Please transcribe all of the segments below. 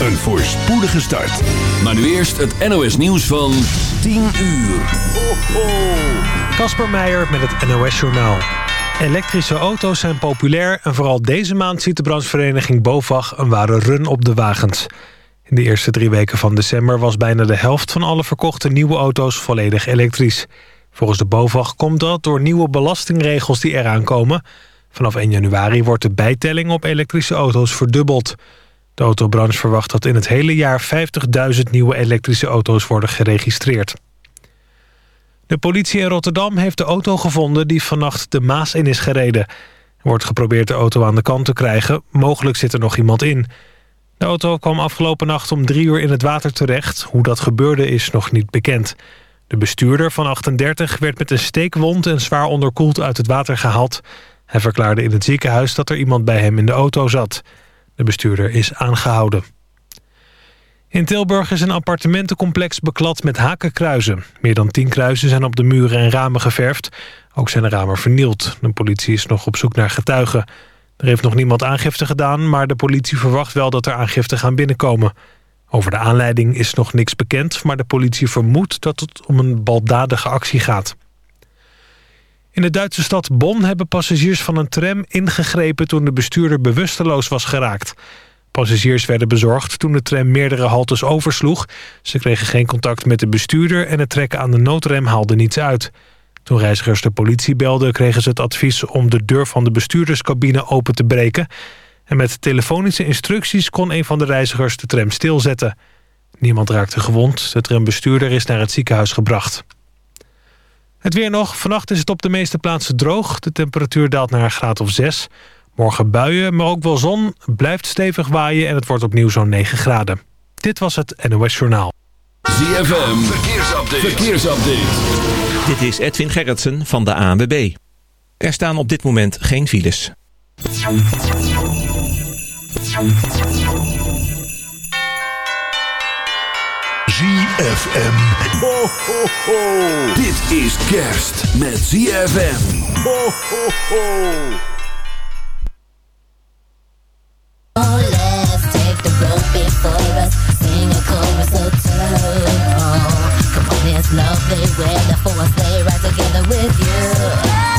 Een voorspoedige start. Maar nu eerst het NOS nieuws van 10 uur. Ho, Kasper Meijer met het NOS Journaal. Elektrische auto's zijn populair en vooral deze maand ziet de branchevereniging BOVAG een ware run op de wagens. In de eerste drie weken van december was bijna de helft van alle verkochte nieuwe auto's volledig elektrisch. Volgens de BOVAG komt dat door nieuwe belastingregels die eraan komen. Vanaf 1 januari wordt de bijtelling op elektrische auto's verdubbeld. De autobranche verwacht dat in het hele jaar 50.000 nieuwe elektrische auto's worden geregistreerd. De politie in Rotterdam heeft de auto gevonden die vannacht de Maas in is gereden. Er wordt geprobeerd de auto aan de kant te krijgen. Mogelijk zit er nog iemand in. De auto kwam afgelopen nacht om drie uur in het water terecht. Hoe dat gebeurde is nog niet bekend. De bestuurder van 38 werd met een steekwond en zwaar onderkoeld uit het water gehaald. Hij verklaarde in het ziekenhuis dat er iemand bij hem in de auto zat. De bestuurder is aangehouden. In Tilburg is een appartementencomplex beklad met hakenkruizen. Meer dan tien kruisen zijn op de muren en ramen geverfd. Ook zijn de ramen vernield. De politie is nog op zoek naar getuigen. Er heeft nog niemand aangifte gedaan... maar de politie verwacht wel dat er aangifte gaan binnenkomen. Over de aanleiding is nog niks bekend... maar de politie vermoedt dat het om een baldadige actie gaat. In de Duitse stad Bonn hebben passagiers van een tram ingegrepen... toen de bestuurder bewusteloos was geraakt. Passagiers werden bezorgd toen de tram meerdere haltes oversloeg. Ze kregen geen contact met de bestuurder... en het trekken aan de noodrem haalde niets uit. Toen reizigers de politie belden... kregen ze het advies om de deur van de bestuurderscabine open te breken... en met telefonische instructies kon een van de reizigers de tram stilzetten. Niemand raakte gewond. De trambestuurder is naar het ziekenhuis gebracht. Het weer nog. Vannacht is het op de meeste plaatsen droog. De temperatuur daalt naar een graad of 6. Morgen buien, maar ook wel zon. Blijft stevig waaien en het wordt opnieuw zo'n 9 graden. Dit was het NOS Journaal. ZFM. Verkeersupdate. Verkeersupdate. Dit is Edwin Gerritsen van de ANWB. Er staan op dit moment geen files. ZFM. Ho, ho, ho. Dit is kerst met ZFM. Ho, ho, ho. Oh, let's take the road before us. Sing a chorus or two. Oh, come on, it's lovely weather for us. Stay right together with you.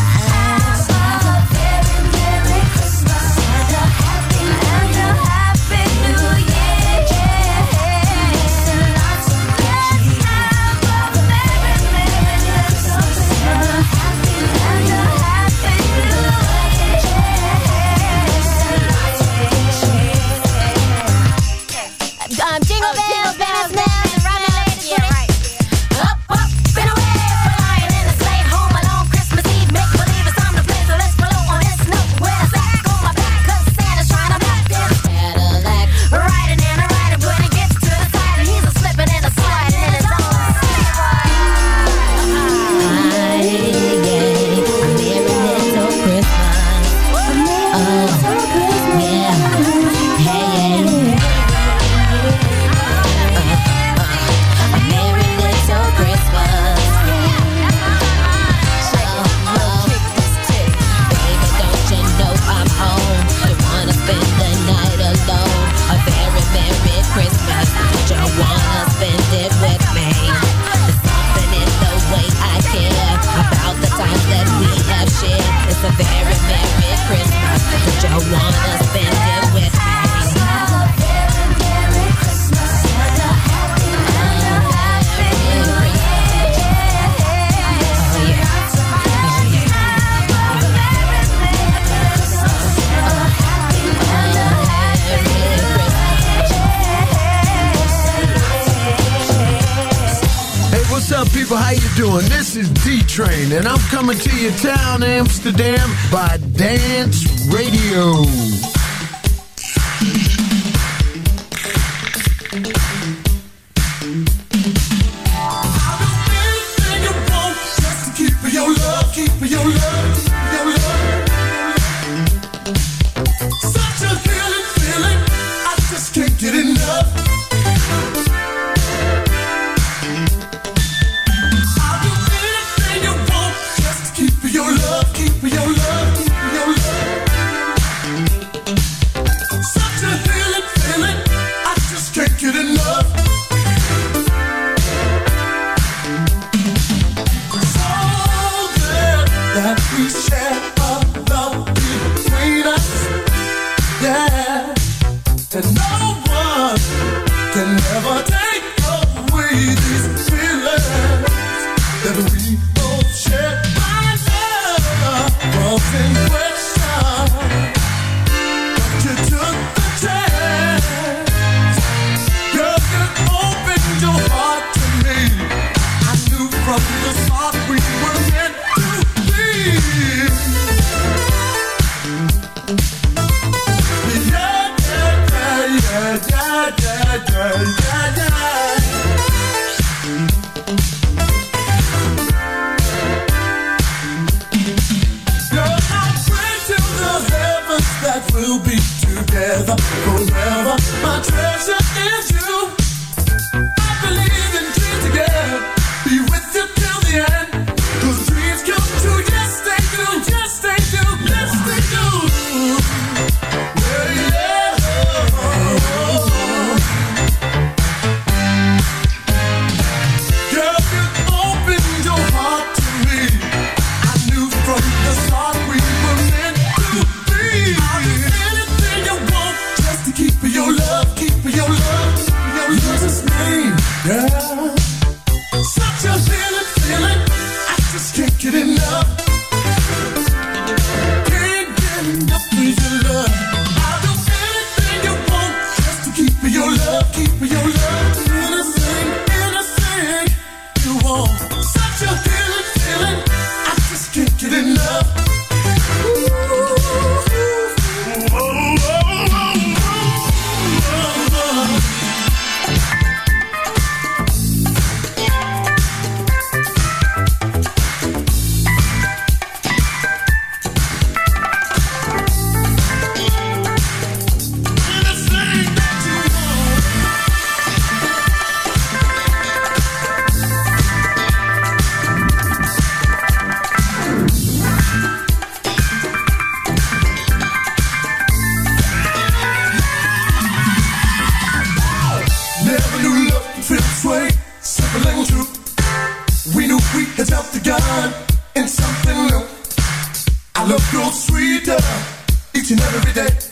Train, and I'm coming to your town, Amsterdam, by Dance Radio. left gun and something new. I love no sweeter each and every day.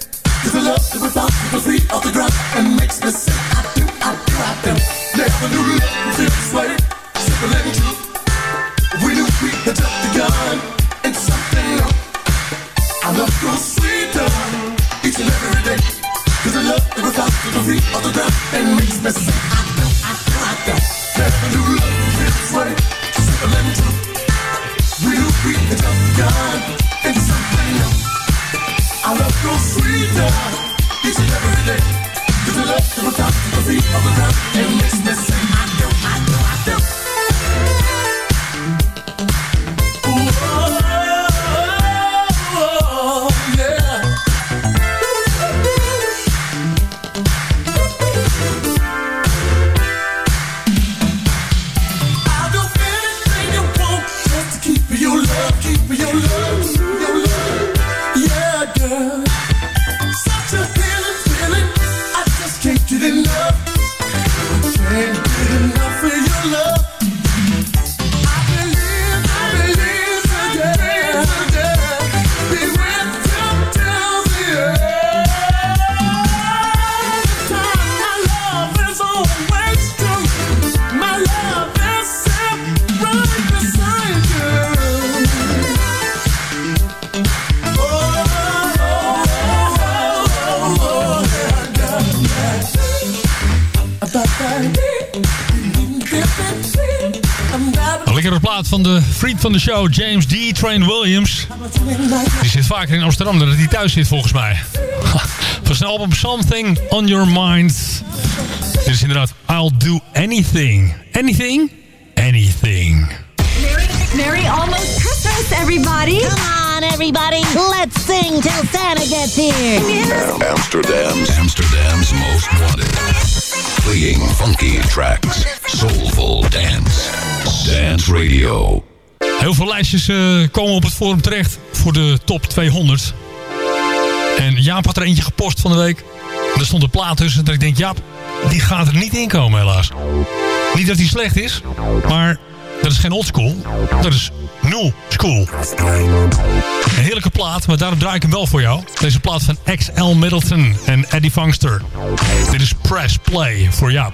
van de show, James D. Train Williams. Die zit vaker in Amsterdam dan dat hij thuis zit volgens mij. Van zijn album Something On Your Mind. Dit is inderdaad I'll Do Anything. Anything? Anything. Mary, Mary, almost Christmas everybody. Come on everybody. Let's sing till Santa gets here. Amsterdam's, Amsterdam's most wanted. playing funky tracks, soulful dance, dance radio. Heel veel lijstjes eh, komen op het forum terecht voor de top 200. En Jaap had er eentje gepost van de week. Er stond een plaat tussen dat ik denk, Jaap, die gaat er niet in komen helaas. Niet dat die slecht is, maar dat is geen old school. Dat is new school. Een heerlijke plaat, maar daarom draai ik hem wel voor jou. Deze plaat van XL Middleton en Eddie Vangster. Dit is Press Play voor Jaap.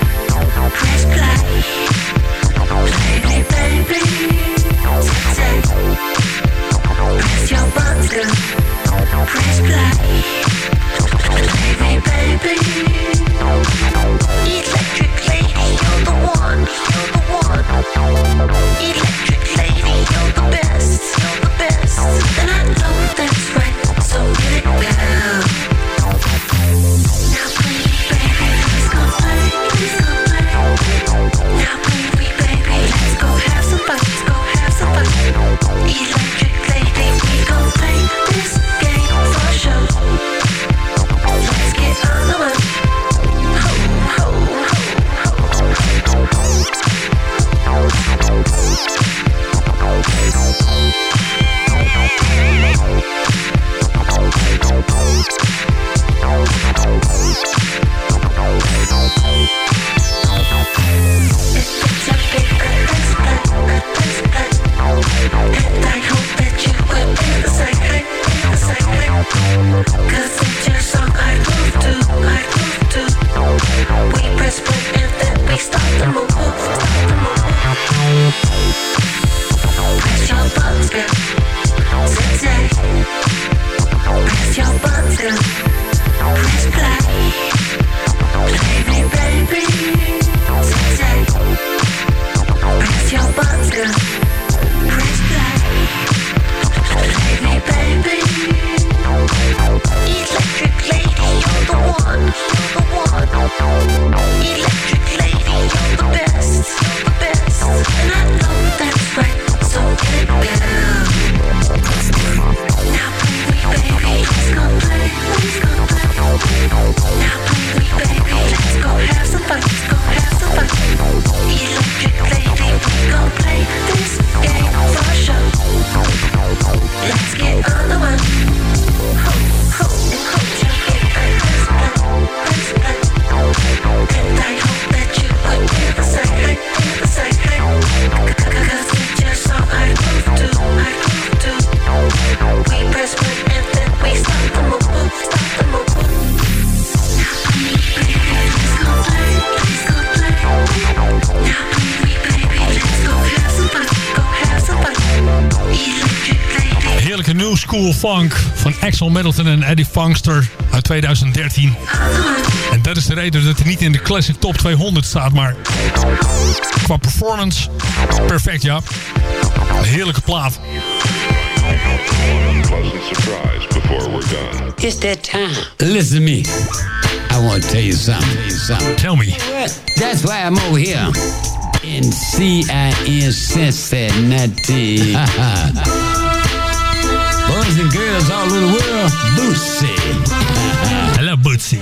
lady, you're the one. You're the one. Electric School funk van Axel Middleton en Eddie Funkster uit 2013. En dat is de reden dat hij niet in de Classic Top 200 staat, maar qua performance perfect, ja. Een heerlijke plaat. It's that time. Listen to me. I want to tell you something. Tell you something. Tell me. That's why I'm over here in CIN Cincinnati. Boys and girls all over the world, Bootsy. Hello, Bootsy.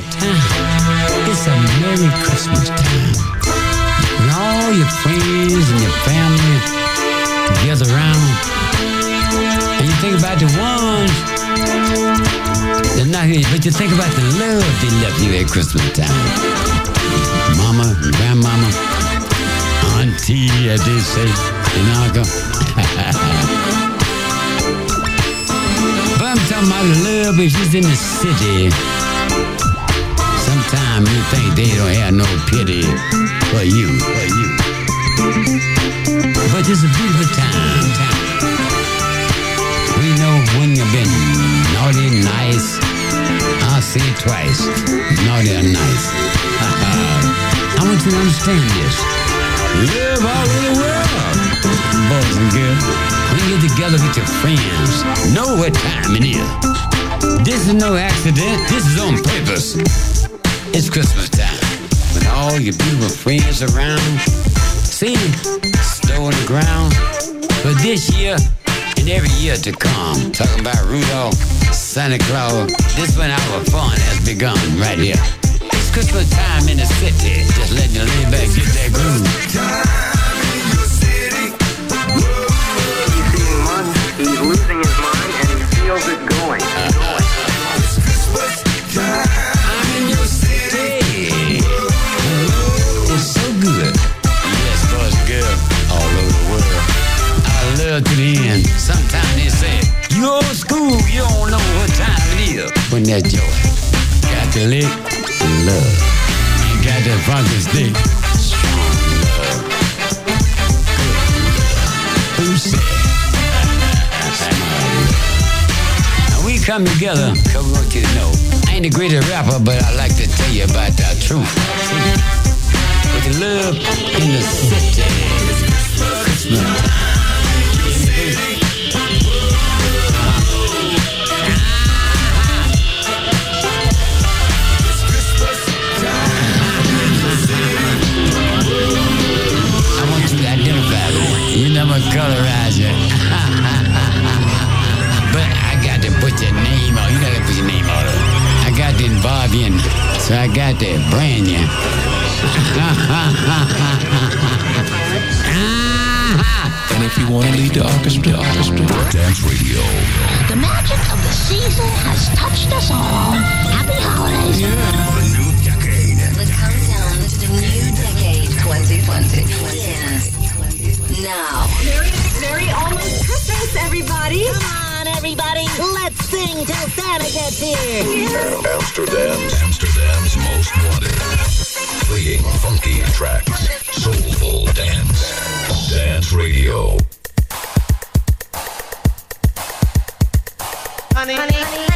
It's a Merry Christmas time. When all your friends and your family together around. And you think about the ones they're not here, but you think about the love they left you at Christmas time. Mama, and grandmama, auntie, as they say, and uncle. but I'm love if she's in the city. Sometimes you think they don't have no pity for you, for you. But it's a beautiful time, time. We know when you've been naughty nice. I'll say it twice. Naughty and nice. I want you to understand this. Live all over the world. Boys and girls, when you get together with your friends, know what time it is. This is no accident. This is on purpose. It's Christmas time. With all your beautiful friends around. See, snow on the ground. But this year and every year to come, talking about Rudolph, Santa Claus, this when our fun has begun right here. It's Christmas time in the city. Just letting you lay back, get that groove. Losing his mind and he feels it going. City. It's so good. Yes, boys, girl, all over the world. I love to the end. Sometimes they say, you old school, you don't know what time it is. When that joy. Got the lick, love. And got that funky stick, come together, want you know. I ain't the greatest rapper, but I like to tell you about the truth. With love in the city. Christmas want you to involve you so I got to brand you. And if you want to lead the orchestra, orchestra, Dance Radio. The magic of the season has touched us all. Happy holidays. Yeah. The new decade. The countdown to the new decade 2020 begins now. Merry, Merry almost Christmas, everybody. Come on, everybody. Let's sing till Santa gets here. Amsterdam's, Amsterdam's most wanted. Playing funky tracks. Soulful dance. Dance radio. Honey, honey, honey.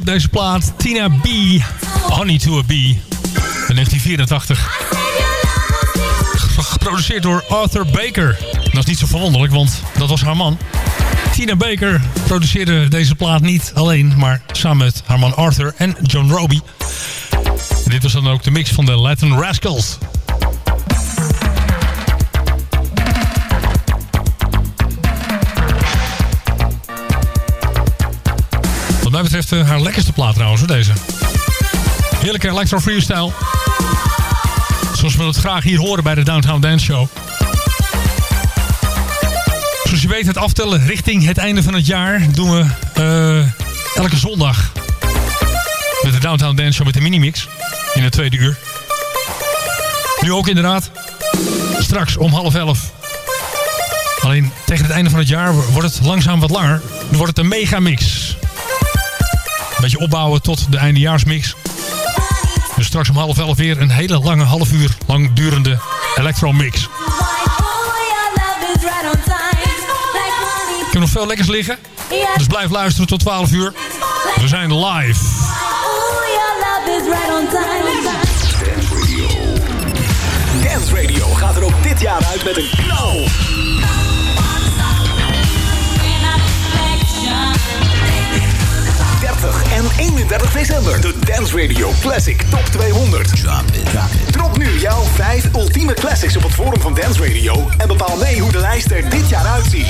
Deze plaat. Tina B. Honey to a Bee. In 1984. Geproduceerd door Arthur Baker. Dat is niet zo verwonderlijk, want dat was haar man. Tina Baker produceerde deze plaat niet alleen, maar samen met haar man Arthur en John Roby. Dit was dan ook de mix van de Latin Rascals. Uh, haar lekkerste plaat trouwens, deze. Heerlijke electro freestyle. Zoals we het graag hier horen bij de Downtown Dance Show. Zoals je weet, het aftellen richting het einde van het jaar doen we uh, elke zondag. Met de Downtown Dance Show met de minimix. In het tweede uur. Nu ook inderdaad. Straks om half elf. Alleen tegen het einde van het jaar wordt het langzaam wat langer. Dan wordt het een megamix. Een beetje opbouwen tot de eindejaarsmix. Dus straks om half elf weer een hele lange half uur lang durende electro-mix. Ik heb nog veel lekkers liggen. Dus blijf luisteren tot 12 uur. We zijn live. Dance Radio. Gaat er ook dit jaar uit met een knal. En 31 december. De Dance Radio Classic Top 200. Drop nu jouw 5 ultieme classics op het forum van Dance Radio. En bepaal mee hoe de lijst er dit jaar uitziet.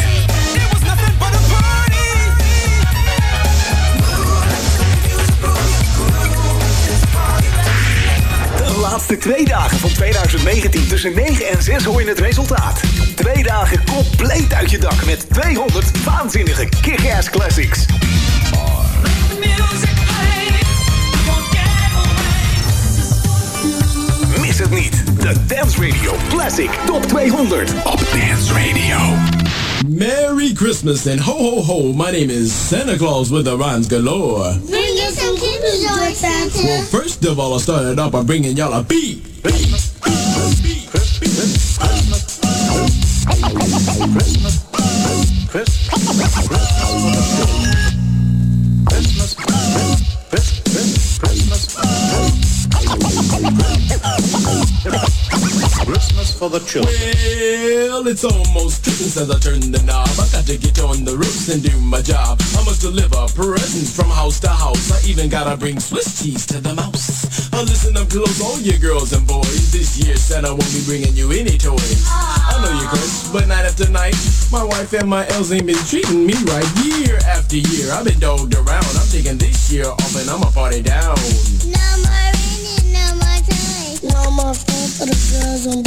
De laatste twee dagen van 2019 tussen 9 en 6 hoor je het resultaat. Twee dagen compleet uit je dak met 200 waanzinnige kick-ass classics. Niet. De Dance Radio Classic Top 200 op Dance Radio. Merry Christmas and ho ho ho. My name is Santa Claus with the rhymes galore. Bring us some Kinder Joy, Santa. Well, first of all, I started off by bringing y'all a beat. The children. Well, it's almost Christmas as I turn the knob. I got to get on the roofs and do my job. I must deliver presents from house to house. I even gotta bring Swiss cheese to the mouse. Uh, listen up close, all you girls and boys. This year Santa won't be bringing you any toys. I know you Chris, but night after night, my wife and my elves ain't been treating me right. Year after year, I've been dogged around. I'm taking this year off and I'ma party down. No more raining, no more time. No more fun for.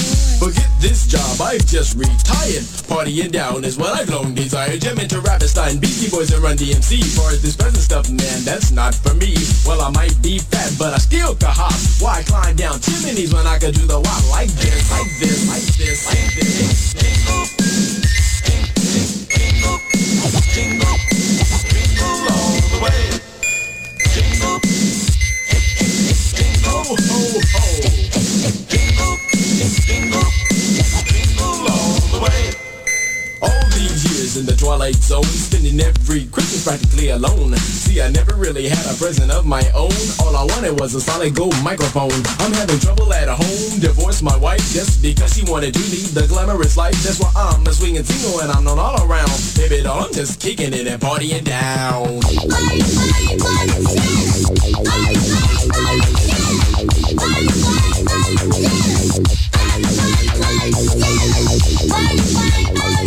Forget this job, I've just retired. Partying down is what I've long desired. Jam into Rapperstein, Beastie Boys and Run DMC. As this present stuff, man, that's not for me. Well, I might be fat, but I still can hop. Why climb down chimneys when I could do the wop like this, like this, like this, like this? Jingle, jingle, in the twilight zone, spending every Christmas practically alone. See, I never really had a present of my own. All I wanted was a solid gold microphone. I'm having trouble at home, divorced my wife just because she wanted to lead the glamorous life. That's why I'm a swinging single and I'm known all around. Baby doll, I'm just kicking it and partying down. Christmas for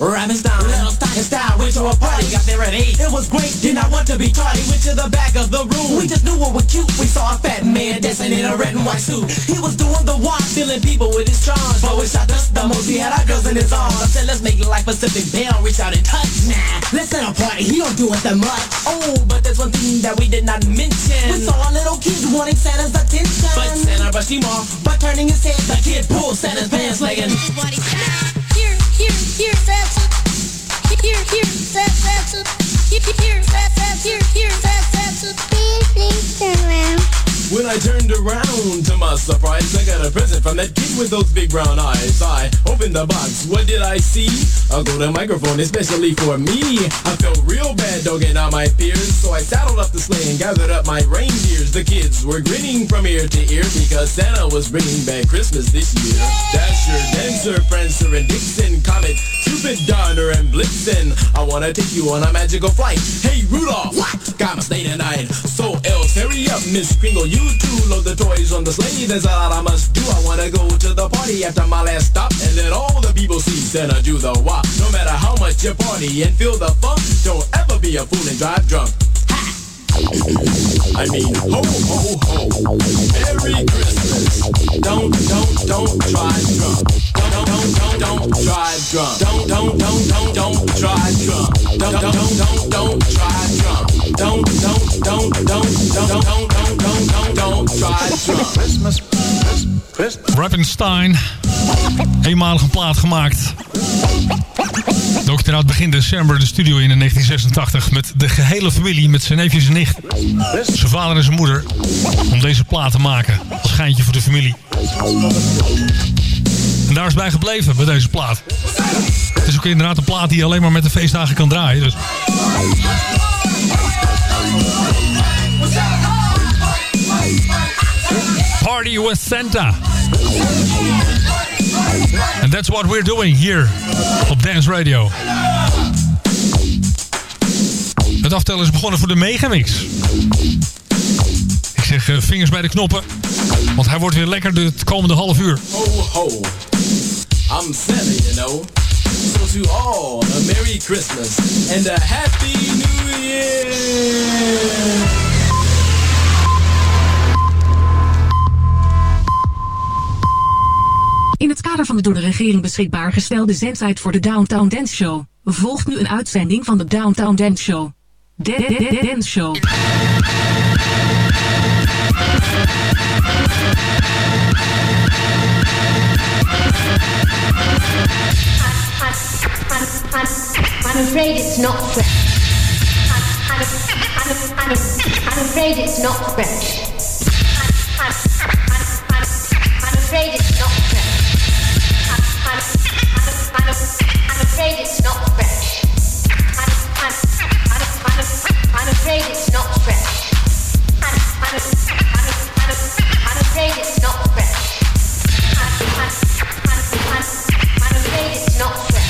Rapping style, little style, style. Went to a party, got there at eight. It was great, did not want to be tardy. Went to the back of the room. We just knew it was cute. We saw a fat man dancing in a red and white suit. He was doing the walk, filling people with his charms. But we shot the most. He had our girls in his arms. I said, let's make it like Pacific Bell. Reach out and touch. Nah, let's set a party. He don't do it that much. Oh, but there's one thing that we did not mention. We saw little kid wanting Santa's attention. But Santa brushed him off by turning his head. The kid pulled Santa's pants leg and Here, here, here, Santa. Here, here, Santa, Santa. Here, here, Santa, here, here, Santa. When I turned around, to my surprise, I got a present from that kid with those big brown eyes. I opened the box, what did I see? A golden microphone, especially for me. I felt real bad dogging out my fears, so I saddled up the sleigh and gathered up my reindeers. The kids were grinning from ear to ear because Santa was bringing back Christmas this year. Dasher, Dancer, Prancer, and Vixen, Comet, Cupid, Donner, and Blitzen. I wanna take you on a magical flight. Hey, Rudolph, what? got my sleigh tonight. So else, hurry up, Miss Kringle, you too. Load the toys on the sleigh, there's a lot I must do. I wanna go to the party after my last stop and let all the people see Santa do the wop. No matter how much you party and feel the funk, don't ever be a fool and drive drunk. I mean, ho, ho, ho. Merry Christmas. Don't, don't, don't drive drunk. Don't, don't, don't, don't drive drunk. Don't, don't, don't, don't, don't drive drunk. Don't, don't, don't, don't, don't drive drunk. Don't, don't, don't, don't, don't, don't, don't, don't, don't, don't drive drunk. Christmas, Christmas. Rappenstein. Eenmalig een plaat gemaakt. Dokter uit begin december de studio in in 1986 met de gehele familie, met zijn neefjes en nicht. Zijn vader en zijn moeder. Om deze plaat te maken. Als geintje voor de familie. En daar is bij gebleven bij deze plaat. Het is ook inderdaad een plaat die je alleen maar met de feestdagen kan draaien. Dus. Party with Santa. And that's what we're doing here op Dance Radio. Het aftellen is begonnen voor de Megamix. Ik zeg eh, vingers bij de knoppen. Want hij wordt weer lekker de komende half uur. Ho, ho. I'm Santa, you know. So to all, a Merry Christmas and a Happy New Year. In het kader van de door de regering beschikbaar gestelde zendtijd voor de Downtown Dance Show, volgt nu een uitzending van de Downtown Dance Show. Dance Show. I'm afraid it's not fresh. I'm, I'm, I'm, I'm, afraid it's not I'm, I'm afraid it's not not fresh.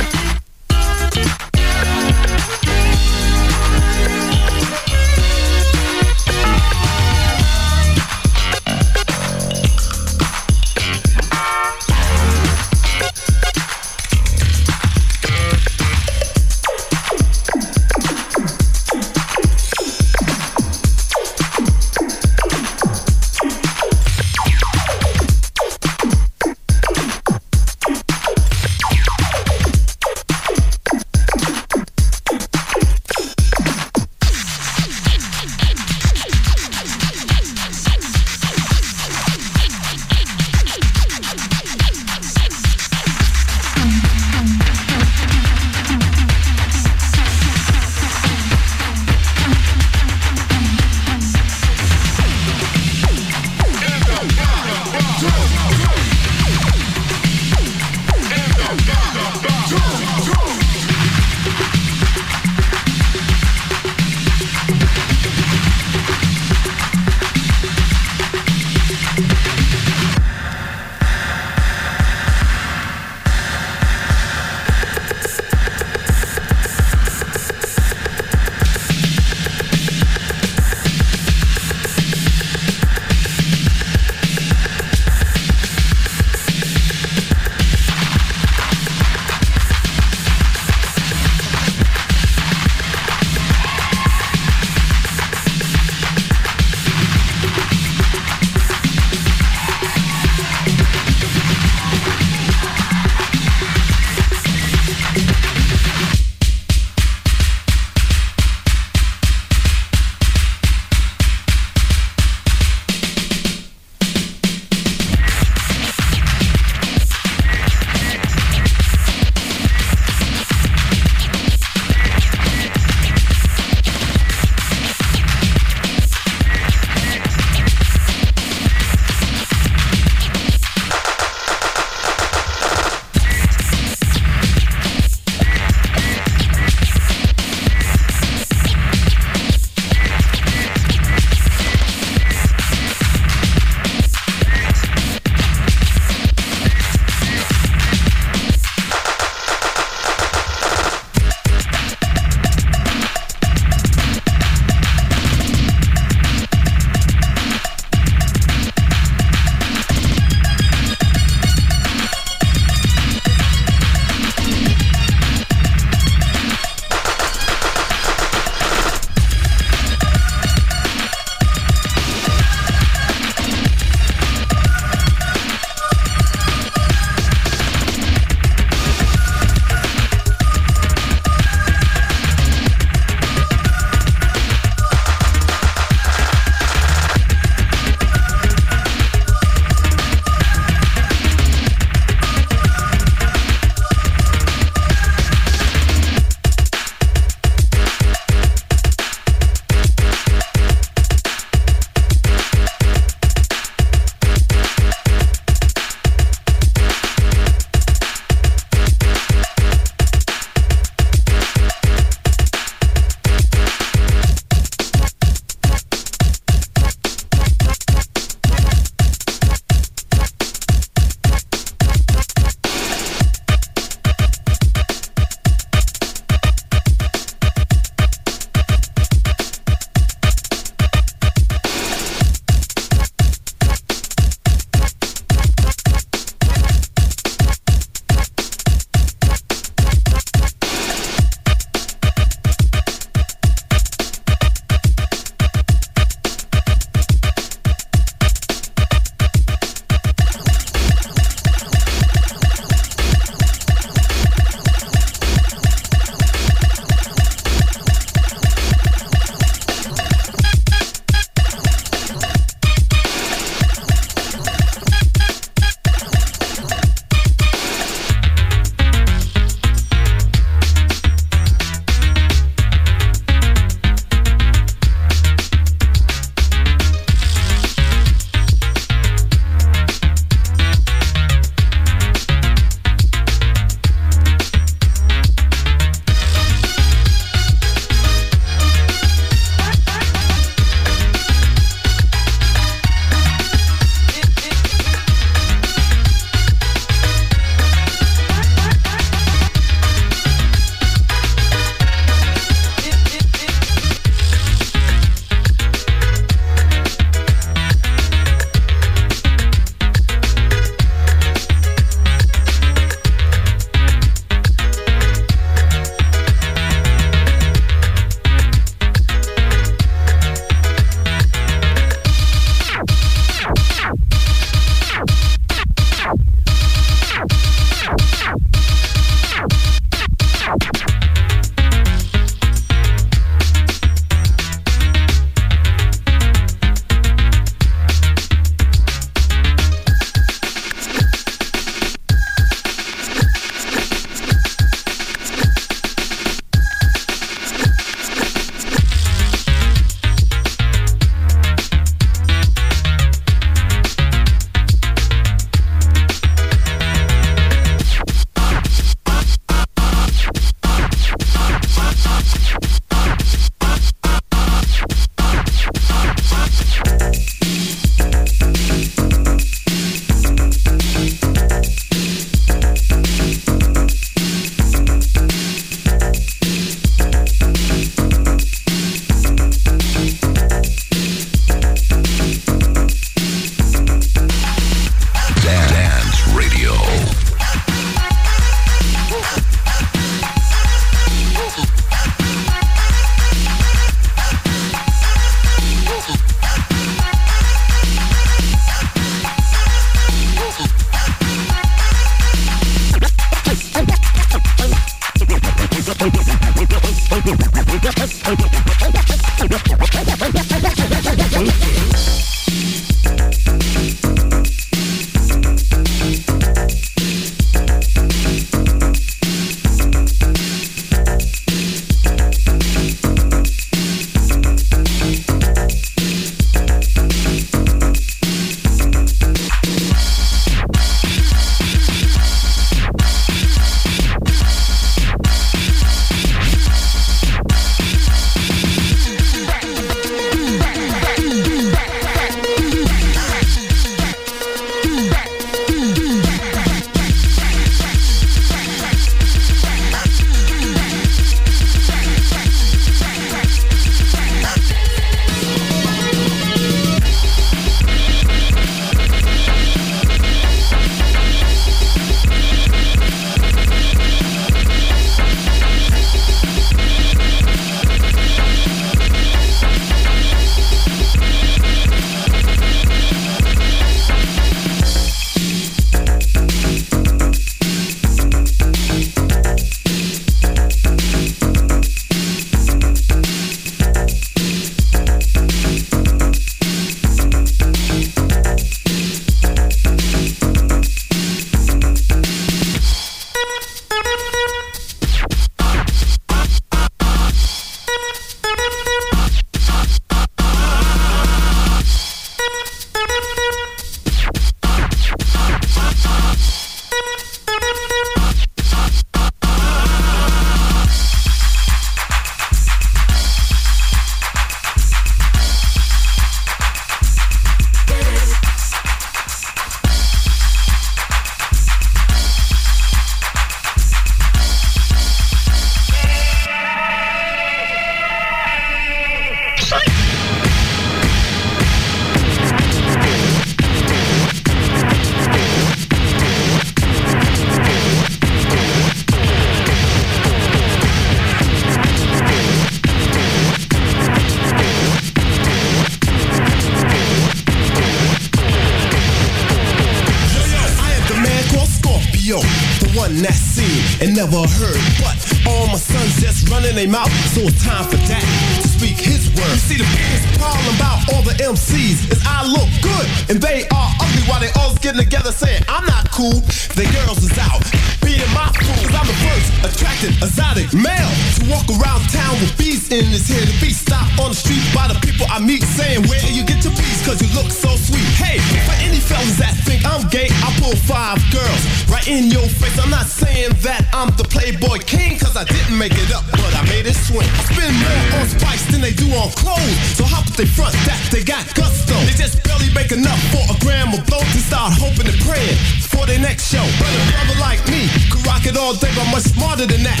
The one seen and never heard. But all my sons just running their mouth, so it's time for that to speak his word. You see, the biggest problem about all the MCs is I look good and they are ugly while they all getting together saying I'm not cool. The girls is out being my fool. Cause I'm the first attractive, exotic male to walk around town with bees in his hair. The bees stop on the street by the people I meet saying, Where you get your bees? Cause you look so sweet. Hey, for any fellas that think I'm gay, I pull five girls right in your face. I'm not saying that I'm the Playboy King, cause I didn't make it up, but I made it swing. I spend more on spice than they do on clothes. So how could they front that they got gusto? They just barely make enough for a gram of dough to start hoping and praying for their next show. But a brother like me could rock it all day, but much smarter than that.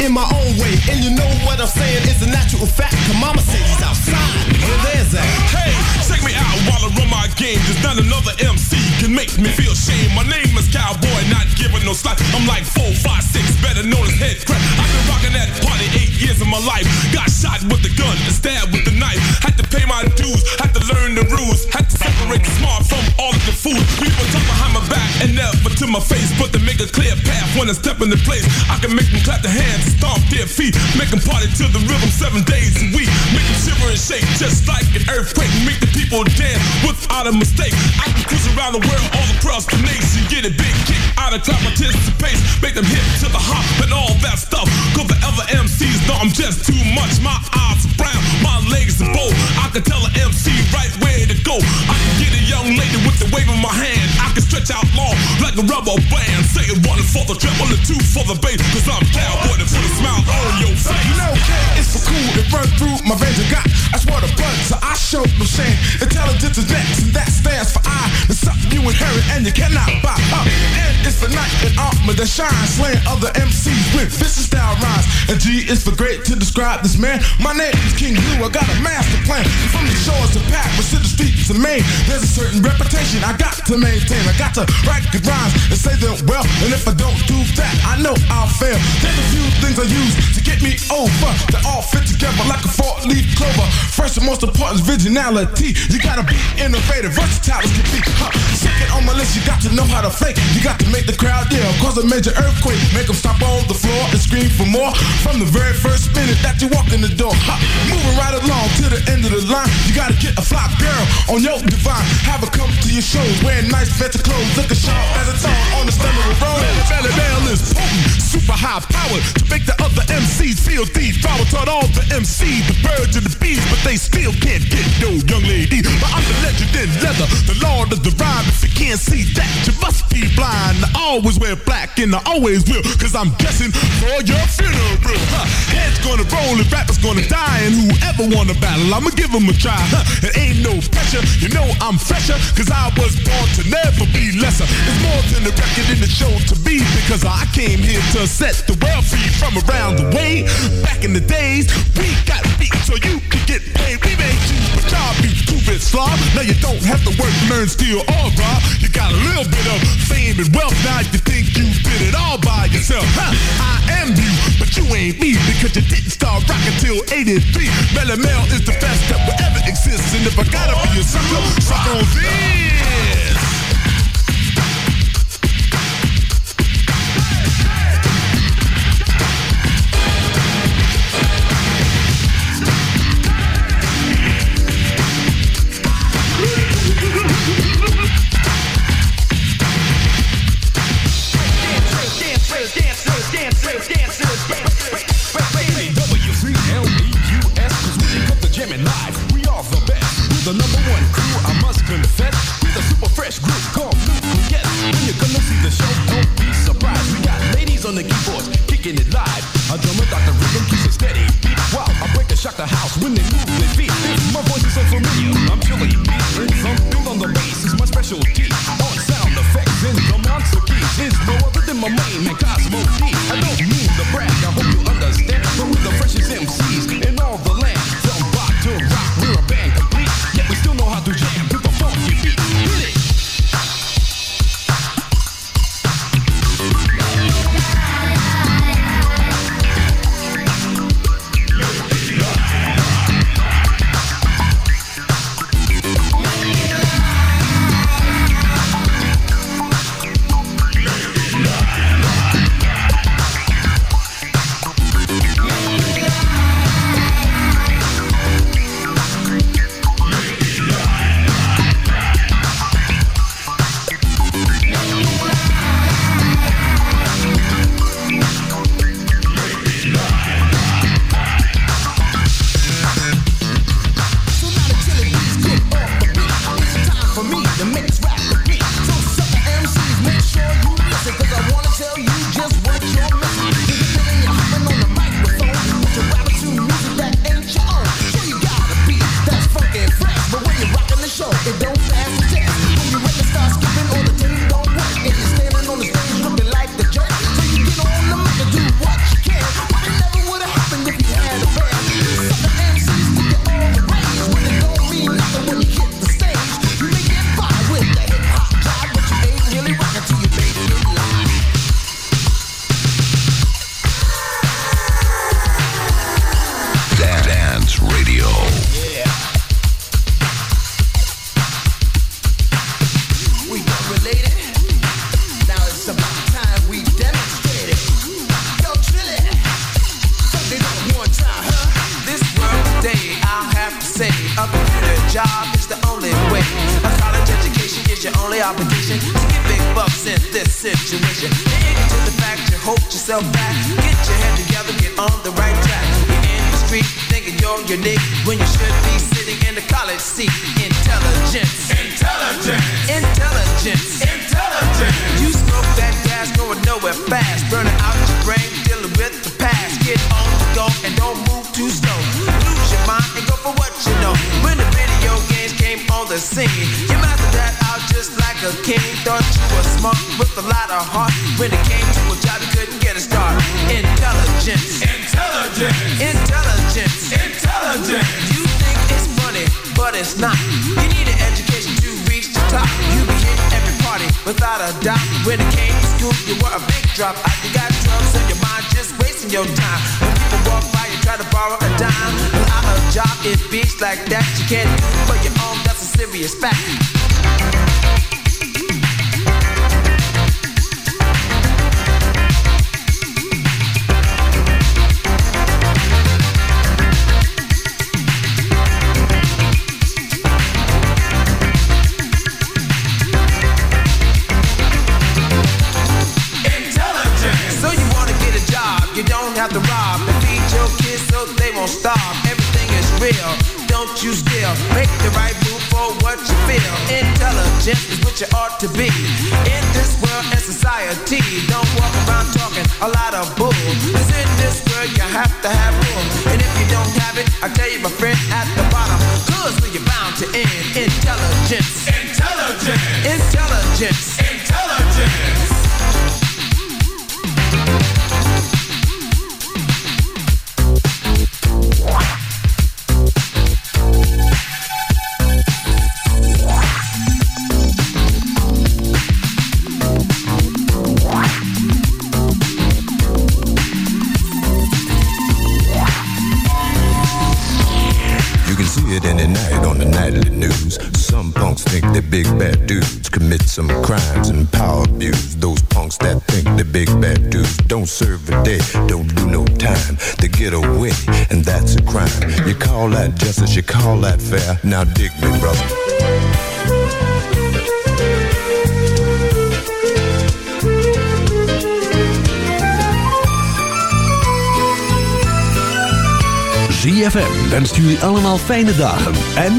In my own way, and you know what I'm saying is a natural fact. Cause mama says he's outside. Where there's that. Hey, check me out while I run my game. There's not another MC can make me feel shame. My name is Cowboy, not giving no slack. I'm like four, five, six, better known as head crack. I've been rocking that party eight years of my life. Got shot with the gun and stabbed with the knife. Had to pay my dues, had to learn the rules, had to separate the smart from all of the food. People talk behind my back and never to my face, but to make a clear path when I step into place, I can make them clap their hands, and stomp their feet, make them party to the rhythm seven days a week, make them shiver and shake just like an earthquake, make the people dance without a mistake. I can cruise around the world all across the nation, get a big kick out of clap participation, make them hit to the hop and all that stuff. Cause the other MCs know I'm just too much. My eyes are brown, my legs are bold. I can tell an MC right where to go. I can get a young lady with the wave of my hand. I can stretch out long like a rubber band. Say it one for the treble and two for the bass. Cause I'm cowboy to put a smile on your face. You know, it's for cool. It run through my veins. I got that's what a bud. So I show no shame. Intelligence is next, and that stands for I. It's something you inherit and you cannot buy up. And it's the night in armor that shines, slaying other MCs with vicious style rhymes. And G is for great to describe this man. My name is King Blue. I got a master plan. From the shores to Packers to the streets of Maine, there's a certain reputation I got to maintain. I got to write good rhymes and say them well. And if I don't do that, I know I'll fail. There's a few things I use to get me over. They all fit together like a four-leaf clover. First and most important is originality. You gotta be innovative, versatile as can be. Huh. Second on my list, you got to know how to fake. You got to make the crowd yell, cause a major earthquake. Make them stop on the floor and scream for more. From the very first minute that you walk in the door. Huh. Moving right along to the end of the line. You gotta get a fly girl on your divine. Have her come to your shows wearing nice better clothes. Looking sharp as a tongue on the stem of a rose. Melle Mel is potent, super high powered to make the other MCs feel these. Power taught all the MCs, the birds and the bees, but they still can't get no young lady. But I'm the legend in leather, the lord of the rhyme. If you can't see that, you must be blind. I always wear black and I always will, cause I'm guessing for your funeral. Huh. Heads gonna roll and rappers gonna die, and whoever wanna battle, I'ma give them a try. Huh. It ain't no pressure, you know I'm fresher, cause I was born to never be lesser. It's more than a record in the show to be, because I came here to set the world free from around the way. Back in the days, we got beat so you could get paid. We made you, but y'all be stupid slob. Now you don't have to work, learn, steal, or rob. You got a little bit of fame and wealth. Now you think you did it all by yourself. Huh? I am you, but you ain't me because you didn't start rocking till 83. Melle Mel is the best that will ever exist. And if I gotta be a sucker, suck on this. The house when they move their feet. My voice is so familiar, I'm chilly. Beat and something on the bass is my specialty. The mix rap. your time. When people walk by, you try to borrow a dime. Without a job, it beats like that. You can't do for your own, that's a serious fact. you still make the right move for what you feel. Intelligent is what you ought to be. In this world and society, don't walk around talking a lot of bull. Cause in this world you have to have rules. And if you don't have it I tell you my friend at the bottom Cause you're bound to end. Intelligence. Intelligence. Intelligence. Intelligence that fair. Now dig me, brother. ZFM wenst jullie allemaal fijne dagen en...